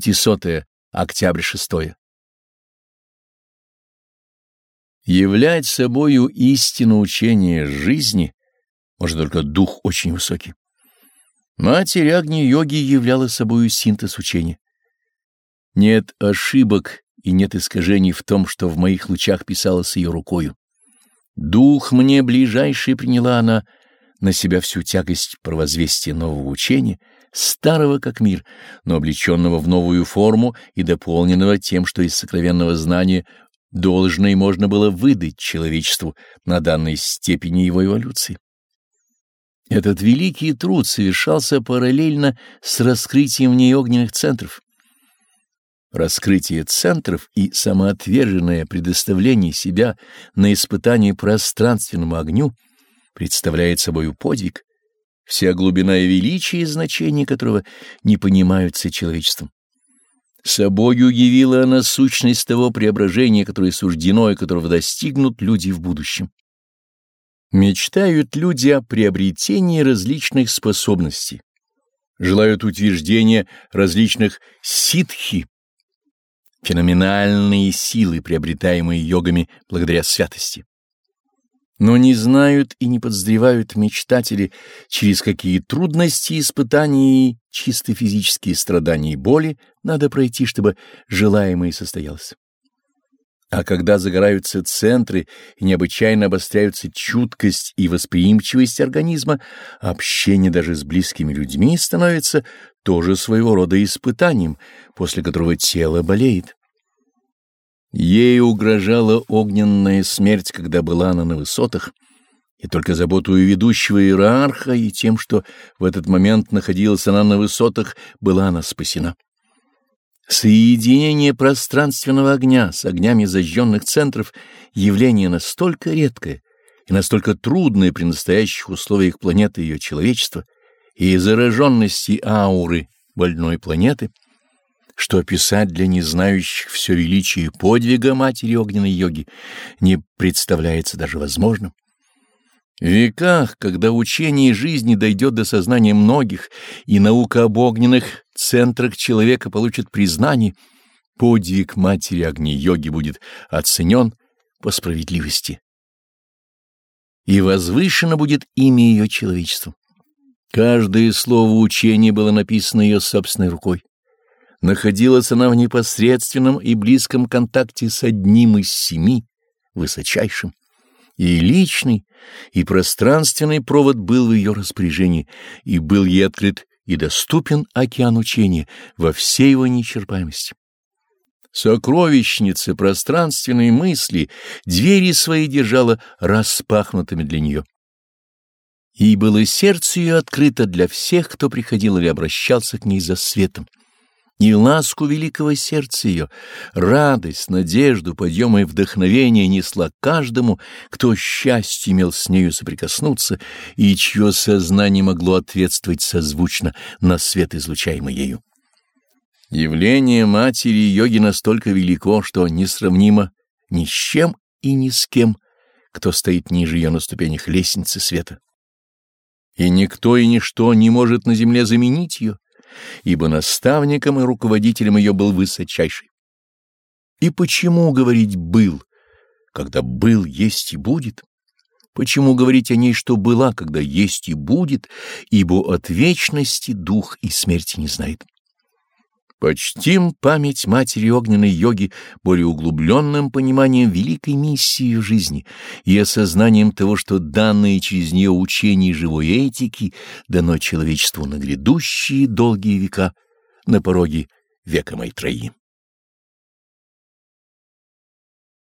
500 октябрь 6 Являть собою истину учения жизни может только дух очень высокий. Матерь Агни-йоги являла собою синтез учения. Нет ошибок и нет искажений в том, что в моих лучах писалось ее рукою. Дух мне ближайший приняла она на себя всю тягость провозвестия нового учения, старого как мир, но облеченного в новую форму и дополненного тем, что из сокровенного знания должно и можно было выдать человечеству на данной степени его эволюции. Этот великий труд совершался параллельно с раскрытием в ней огненных центров. Раскрытие центров и самоотверженное предоставление себя на испытание пространственному огню представляет собой подвиг, вся глубина и величие и значение которого не понимаются человечеством. Собою явила она сущность того преображения, которое суждено и которого достигнут люди в будущем. Мечтают люди о приобретении различных способностей, желают утверждения различных ситхи, феноменальные силы, приобретаемые йогами благодаря святости. Но не знают и не подозревают мечтатели, через какие трудности, испытания и чисто физические страдания и боли надо пройти, чтобы желаемое состоялось. А когда загораются центры и необычайно обостряются чуткость и восприимчивость организма, общение даже с близкими людьми становится тоже своего рода испытанием, после которого тело болеет. Ей угрожала огненная смерть, когда была она на высотах, и только заботу ведущего иерарха и тем, что в этот момент находилась она на высотах, была она спасена. Соединение пространственного огня с огнями зажженных центров — явление настолько редкое и настолько трудное при настоящих условиях планеты и ее человечества и зараженности ауры больной планеты — что описать для незнающих все величие подвига матери огненной йоги не представляется даже возможным. В веках, когда учение жизни дойдет до сознания многих, и наука об огненных центрах человека получит признание, подвиг матери огни-йоги будет оценен по справедливости. И возвышено будет имя ее человечеству. Каждое слово учения было написано ее собственной рукой. Находилась она в непосредственном и близком контакте с одним из семи, высочайшим. И личный, и пространственный провод был в ее распоряжении, и был ей открыт и доступен океан учения во всей его неисчерпаемости. Сокровищница пространственной мысли двери свои держала распахнутыми для нее. И было сердце ее открыто для всех, кто приходил или обращался к ней за светом и ласку великого сердца ее, радость, надежду, подъем и вдохновение несла каждому, кто счастье имел с нею соприкоснуться и чье сознание могло ответствовать созвучно на свет, излучаемый ею. Явление матери йоги настолько велико, что несравнимо ни с чем и ни с кем, кто стоит ниже ее на ступенях лестницы света. И никто и ничто не может на земле заменить ее, ибо наставником и руководителем ее был высочайший. И почему говорить «был», когда «был» есть и будет? Почему говорить о ней, что была, когда есть и будет, ибо от вечности дух и смерти не знает? Почтим память матери огненной йоги более углубленным пониманием великой миссии жизни и осознанием того, что данное через нее учение живой этики дано человечеству на грядущие долгие века на пороге века Майтреи.